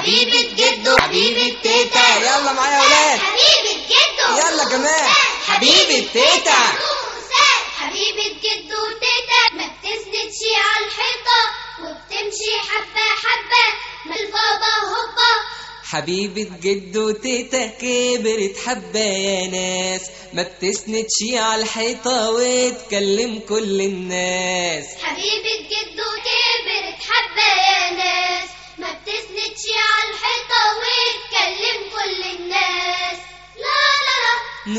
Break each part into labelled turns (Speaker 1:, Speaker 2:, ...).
Speaker 1: حبيبة جدو حبيبة تيتا
Speaker 2: يلا معايا يا ولاد.
Speaker 1: حبيبة جدو
Speaker 2: يلا كمان. حبيبة تيتا
Speaker 1: حبيبة جدو تيتا ما بتسندش على الحيطة وبتمشي حبة حبة من البابا هوبا.
Speaker 2: حبيبة جدو تيتا كبرت حبة يا ناس. ما بتسندش على الحيطة وتكلم كل الناس.
Speaker 1: حبيبة جدو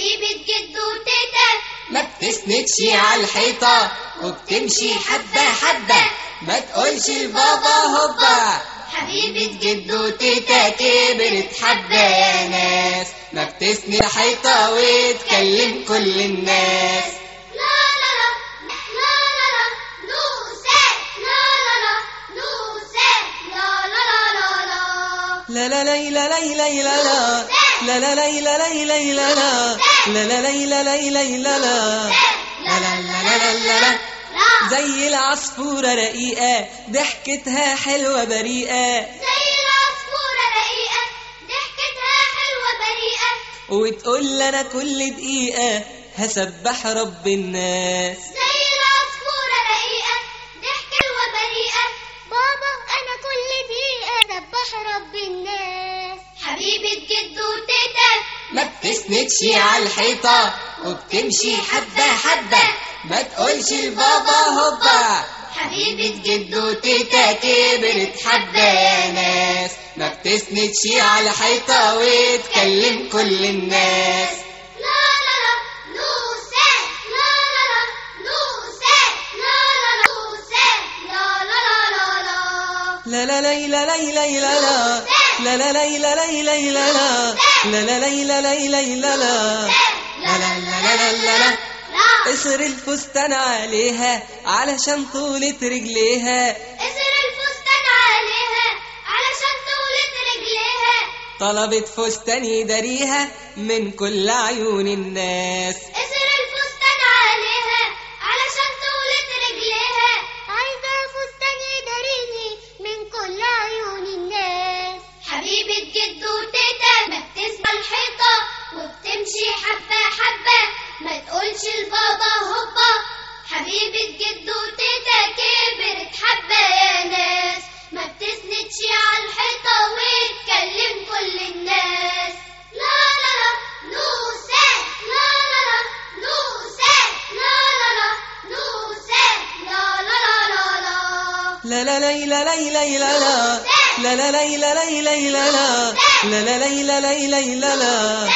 Speaker 1: حبيبة جدو تيتا
Speaker 2: ما بتسندش على الحيطة وبتمشي حبة حبة ما تقولش لبابا هوبا
Speaker 1: حبيبة
Speaker 2: جدو تيتا كبرت حبة يا ناس ما بتسند حيطة وتكلم كل الناس
Speaker 1: لا لا لا لا لا لا نوسة لا لا لا نوسة لا لا لا لا لا
Speaker 2: لا لا لا لا لا لا لا لا لا لا لا لا زي العصفورة رقيقة ضحكتها حلوة بريئة
Speaker 1: زي العصفورة رقيقة ضحكتها حلوة بريئة
Speaker 2: وتقول أنا كل دقيقة هسبح رب الناس
Speaker 1: زي العصفورة رقيقة ضحكة حلوة بريئة بابا أنا كل دقيقة سبح رب الناس حبيبة جدو تيتا
Speaker 2: ما بتسندش على الحيطة وبتمشي حبة حبة ما تقولش لبابا هوبا
Speaker 1: حبيبة
Speaker 2: جدو تيتا كبرت حبة يا ناس ما بتسندش على حيطة وتكلم كل الناس
Speaker 1: لا لا لا نوسة لا لا لا نوسة لا لا لا نوسة لا لا لا لا لا
Speaker 2: لا لا لا لا لا لا لا لا لا لا لا لا لا لا لا
Speaker 1: لا
Speaker 2: اسر الفستان عليها علشان طولة رجليها
Speaker 1: اسر الفستان عليها علشان طولة رجليها
Speaker 2: طلبت فستان يداريها من كل عيون الناس
Speaker 1: تقولش لبابا هوبا حبيبة جدو تيتا كبرت حبة يا ناس ما بتسندش على الحيطة وتكلم كل الناس لا لا لا نوسة لا لا لا نوسة لا لا لا نوسة لا لا لا لا لا
Speaker 2: لا لا ليلى ليلى ليلى لا لا لا ليلى ليلى ليلى لا لا لا ليلى ليلى ليلى لا لا لا لا لا لا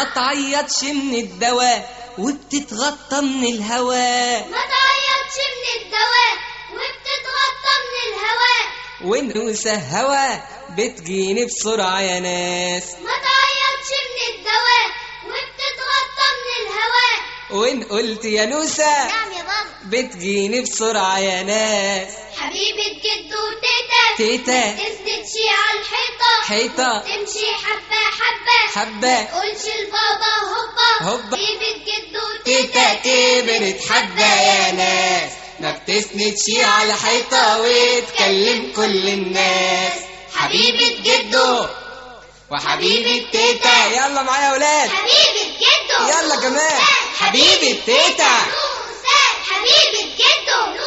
Speaker 2: ما تعيطش من الدواء وبتتغطى من الهواء.
Speaker 1: ما تعيطش من الدواء وبتتغطى من الهواء.
Speaker 2: ونوسة هوا بتجيني بسرعة يا ناس.
Speaker 1: ما تعيطش من الدواء وبتتغطى من الهواء.
Speaker 2: وإن قلت يا نوسة
Speaker 1: نعم يا بابا.
Speaker 2: بتجيني بسرعة يا ناس.
Speaker 1: حبيبة جدو تيتا
Speaker 2: تيتا.
Speaker 1: تسندش على الحيطة.
Speaker 2: حيطة.
Speaker 1: تمشي حبة حبة.
Speaker 2: حبة
Speaker 1: قولش البابا هوبا
Speaker 2: هوبا.
Speaker 1: ايبت جدو
Speaker 2: تيتا كبر اتحدى يا ناس. ما بتسندش على حيطة وتكلم كل الناس. حبيبة جدو وحبيبة تيتا. يلا معايا يا ولاد.
Speaker 1: حبيبة جدو
Speaker 2: يلا كمان حبيبة تيتا. حبيبة جدو